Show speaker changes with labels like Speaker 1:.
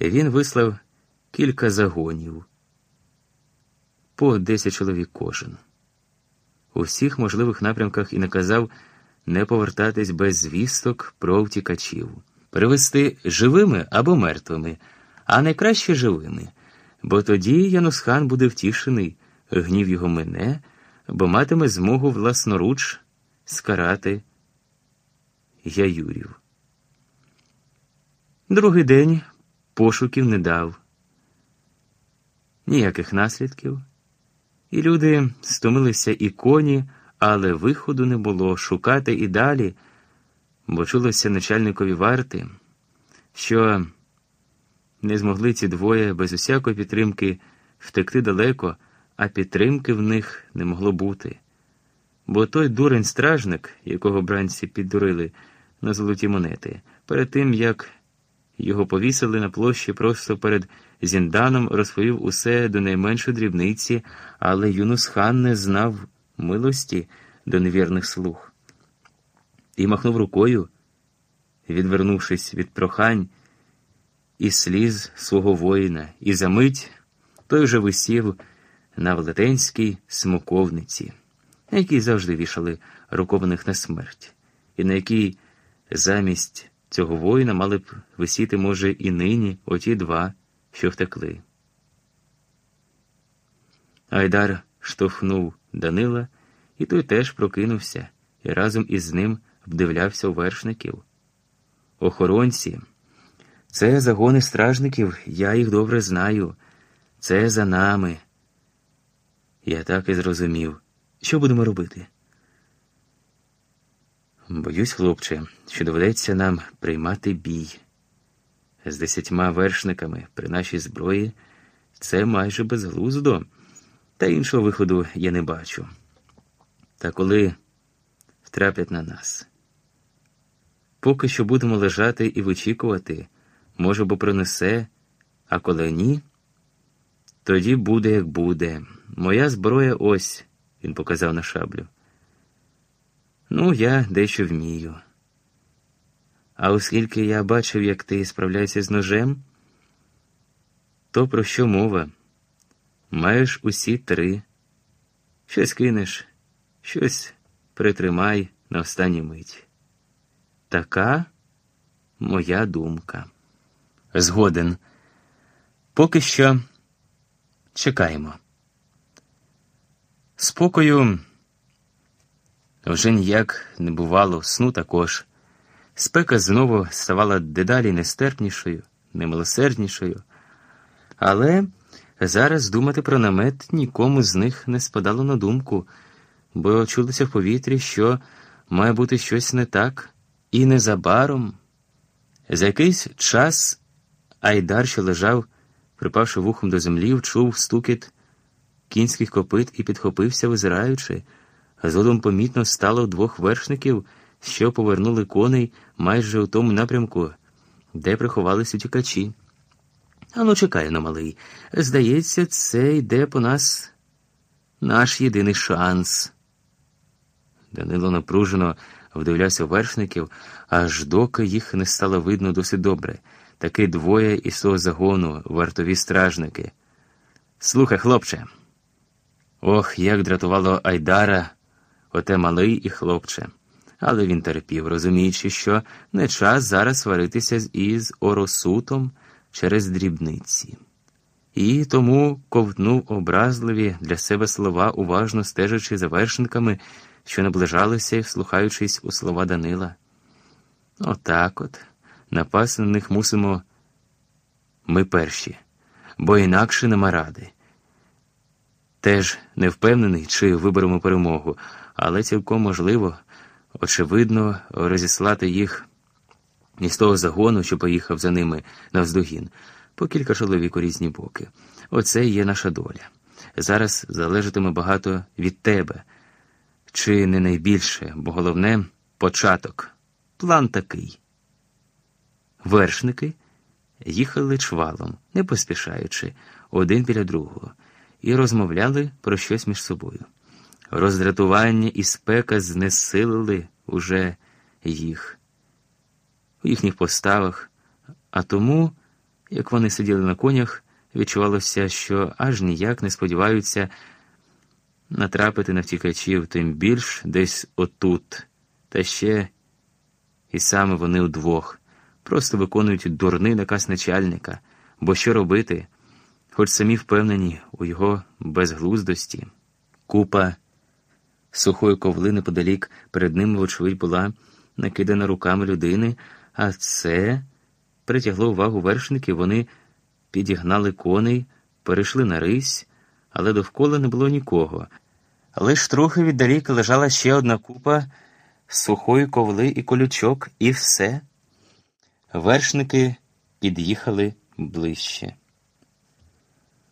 Speaker 1: він вислав кілька загонів по 10 чоловік кожен. У всіх можливих напрямках і наказав не повертатись без звісток про втікачів, привезти живими або мертвими, а найкраще живими, бо тоді Янусхан буде втішений, гнів його мине, бо матиме змогу власноруч скарати яюрів. Другий день пошуків не дав ніяких наслідків. І люди стомилися і коні, але виходу не було шукати і далі, бо чулося начальникові варти, що не змогли ці двоє без усякої підтримки втекти далеко, а підтримки в них не могло бути. Бо той дурень стражник, якого бранці піддурили на золоті монети, перед тим як його повісили на площі просто перед Зінданом, розповів усе до найменшої дрібниці, але Юнус хан не знав милості до невірних слуг. І махнув рукою, відвернувшись від прохань і сліз свого воїна, і за мить той вже висів на велетенській смоковниці, на якій завжди вішали рукованих на смерть, і на якій замість цього воїна мали б висіти, може, і нині оті два, що втекли. Айдар штовхнув Данила, і той теж прокинувся і разом із ним вдивлявся у вершників. Охоронці, це загони стражників, я їх добре знаю. Це за нами. Я так і зрозумів. Що будемо робити? Боюсь, хлопче, що доведеться нам приймати бій. З десятьма вершниками при нашій зброї це майже безглуздо, та іншого виходу я не бачу. Та коли втраплять на нас, поки що будемо лежати і вичікувати, може, бо принесе, а коли ні, тоді буде, як буде. Моя зброя ось, він показав на шаблю. Ну, я дещо вмію. А оскільки я бачив, як ти справляєшся з ножем, то про що мова? Маєш усі три. Щось кинеш, щось притримай на останню мить. Така моя думка. Згоден. Поки що чекаємо. Спокою. Вже ніяк не бувало, сну також. Спека знову ставала дедалі нестерпнішою, немилосерднішою. Але зараз думати про намет нікому з них не спадало на думку, бо чулося в повітрі, що має бути щось не так, і незабаром. За якийсь час Айдар, що лежав, припавши вухом до землі, вчув стукіт кінських копит і підхопився, визираючи. Згодом помітно стало двох вершників, що повернули коней майже у тому напрямку, де приховалися тікачі. Ану, чекай на малий. Здається, це йде по нас наш єдиний шанс. Данило напружено вдивлявся вершників, аж доки їх не стало видно досить добре. Таки двоє із того загону, вартові стражники. Слухай, хлопче. Ох, як дратувало Айдара оте малий і хлопче. Але він терпів, розуміючи, що не час зараз сваритися із оросутом через дрібниці. І тому ковтнув образливі для себе слова, уважно стежачи за вершниками, що наближалися і вслухаючись у слова Данила. Отак от, напасти на них мусимо ми перші, бо інакше нема ради. Теж не впевнений, чи виберемо перемогу але цілком можливо, очевидно, розіслати їх із того загону, що поїхав за ними навздогін, по кілька чоловік у різні боки. Оце є наша доля. Зараз залежатиме багато від тебе, чи не найбільше, бо головне початок. План такий. Вершники їхали чвалом, не поспішаючи, один біля другого, і розмовляли про щось між собою. Роздратування і спека знесилили уже їх у їхніх поставах, а тому Як вони сиділи на конях, відчувалося, що аж ніяк не сподіваються натрапити на втікачів, тим більш десь отут, та ще і саме вони удвох, просто виконують дурний наказ начальника, бо що робити, хоч самі впевнені у його безглуздості. Купа сухої ковли неподалік перед ними, вочевидь, була накидана руками людини, а це притягло увагу вершників, вони підігнали коней, перейшли на рись, але довкола не було нікого. Лиш трохи віддалік лежала ще одна купа сухої ковли і колючок, і все. Вершники під'їхали ближче.